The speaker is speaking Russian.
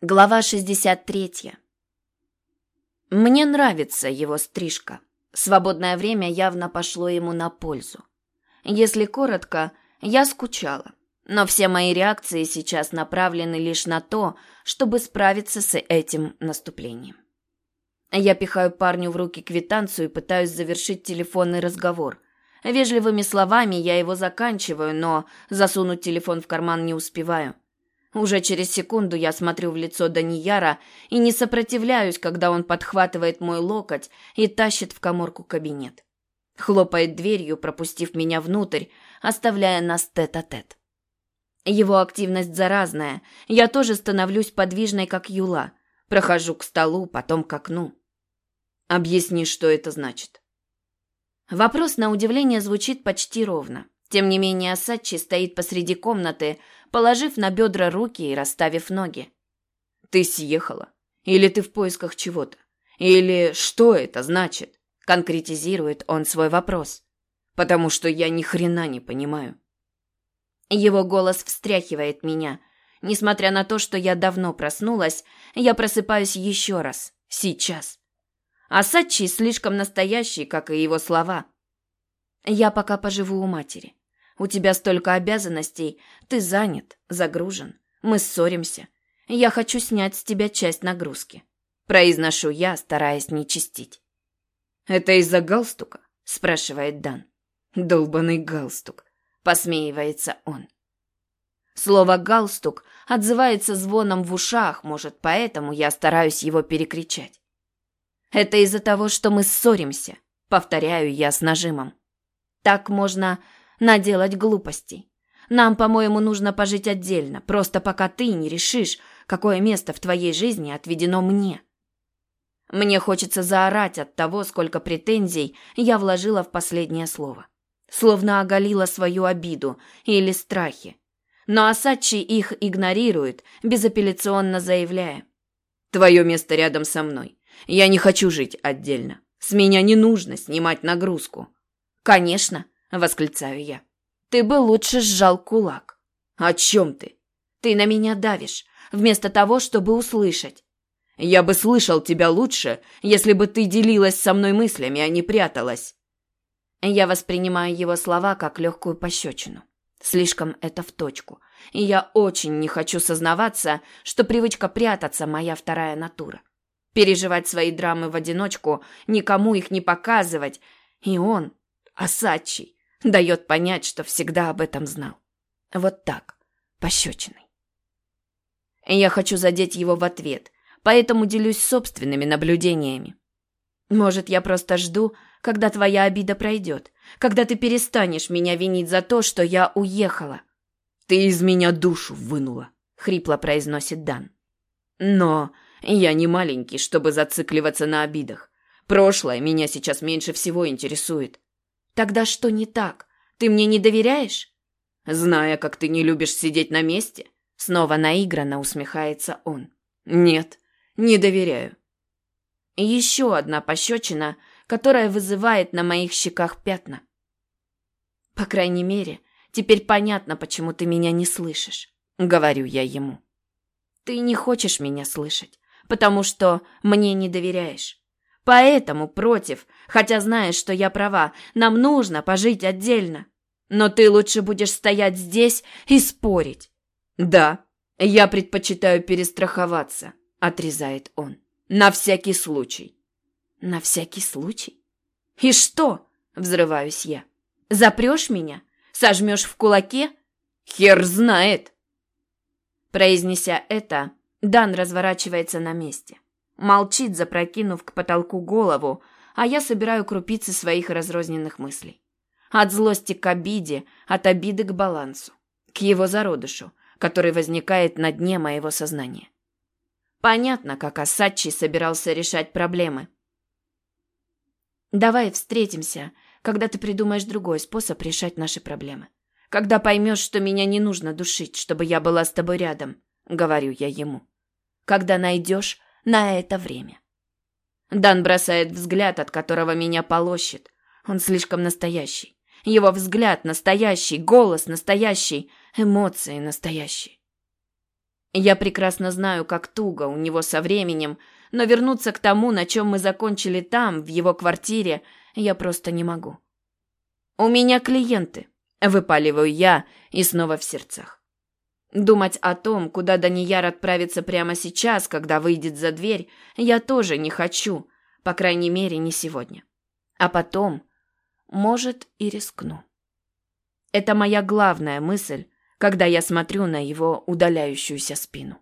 Глава 63. Мне нравится его стрижка. Свободное время явно пошло ему на пользу. Если коротко, я скучала. Но все мои реакции сейчас направлены лишь на то, чтобы справиться с этим наступлением. Я пихаю парню в руки квитанцию и пытаюсь завершить телефонный разговор. Вежливыми словами я его заканчиваю, но засунуть телефон в карман не успеваю – уже через секунду я смотрю в лицо Данияра и не сопротивляюсь, когда он подхватывает мой локоть и тащит в коморку кабинет. Хлопает дверью, пропустив меня внутрь, оставляя нас тет-а-тет. -тет. Его активность заразная. Я тоже становлюсь подвижной, как юла. Прохожу к столу, потом к окну. Объясни, что это значит. Вопрос, на удивление, звучит почти ровно. Тем не менее, Асачи стоит посреди комнаты, положив на бедра руки и расставив ноги. «Ты съехала? Или ты в поисках чего-то? Или что это значит?» Конкретизирует он свой вопрос. «Потому что я ни хрена не понимаю». Его голос встряхивает меня. Несмотря на то, что я давно проснулась, я просыпаюсь еще раз. Сейчас. Асачи слишком настоящий, как и его слова. Я пока поживу у матери. У тебя столько обязанностей, ты занят, загружен. Мы ссоримся. Я хочу снять с тебя часть нагрузки. Произношу я, стараясь не чистить. Это из-за галстука? спрашивает Дан. Долбаный галстук, посмеивается он. Слово «галстук» отзывается звоном в ушах, может, поэтому я стараюсь его перекричать. Это из-за того, что мы ссоримся, повторяю я с нажимом. Так можно наделать глупостей. Нам, по-моему, нужно пожить отдельно, просто пока ты не решишь, какое место в твоей жизни отведено мне. Мне хочется заорать от того, сколько претензий я вложила в последнее слово. Словно оголила свою обиду или страхи. Но Асачи их игнорирует, безапелляционно заявляя. «Твое место рядом со мной. Я не хочу жить отдельно. С меня не нужно снимать нагрузку». «Конечно», — восклицаю я. «Ты бы лучше сжал кулак». «О чем ты?» «Ты на меня давишь, вместо того, чтобы услышать». «Я бы слышал тебя лучше, если бы ты делилась со мной мыслями, а не пряталась». Я воспринимаю его слова как легкую пощечину. Слишком это в точку. И я очень не хочу сознаваться, что привычка прятаться – моя вторая натура. Переживать свои драмы в одиночку, никому их не показывать. И он, Асачий, Дает понять, что всегда об этом знал. Вот так, пощечиной. Я хочу задеть его в ответ, поэтому делюсь собственными наблюдениями. Может, я просто жду, когда твоя обида пройдет, когда ты перестанешь меня винить за то, что я уехала. Ты из меня душу вынула, хрипло произносит Дан. Но я не маленький, чтобы зацикливаться на обидах. Прошлое меня сейчас меньше всего интересует. Тогда что не так? Ты мне не доверяешь? Зная, как ты не любишь сидеть на месте, снова наигранно усмехается он. Нет, не доверяю. еще одна пощечина, которая вызывает на моих щеках пятна. По крайней мере, теперь понятно, почему ты меня не слышишь, говорю я ему. Ты не хочешь меня слышать, потому что мне не доверяешь. Поэтому против, хотя знаешь, что я права, нам нужно пожить отдельно. Но ты лучше будешь стоять здесь и спорить. Да, я предпочитаю перестраховаться, отрезает он. На всякий случай. На всякий случай? И что? Взрываюсь я. Запрешь меня? Сожмешь в кулаке? Хер знает. Произнеся это, Дан разворачивается на месте. Молчит, запрокинув к потолку голову, а я собираю крупицы своих разрозненных мыслей. От злости к обиде, от обиды к балансу, к его зародышу, который возникает на дне моего сознания. Понятно, как Асачи собирался решать проблемы. «Давай встретимся, когда ты придумаешь другой способ решать наши проблемы. Когда поймешь, что меня не нужно душить, чтобы я была с тобой рядом», — говорю я ему. «Когда найдешь на это время. Дан бросает взгляд, от которого меня полощет. Он слишком настоящий. Его взгляд настоящий, голос настоящий, эмоции настоящие. Я прекрасно знаю, как туго у него со временем, но вернуться к тому, на чем мы закончили там, в его квартире, я просто не могу. «У меня клиенты», — выпаливаю я и снова в сердцах. Думать о том, куда Данияр отправится прямо сейчас, когда выйдет за дверь, я тоже не хочу, по крайней мере, не сегодня. А потом, может, и рискну. Это моя главная мысль, когда я смотрю на его удаляющуюся спину.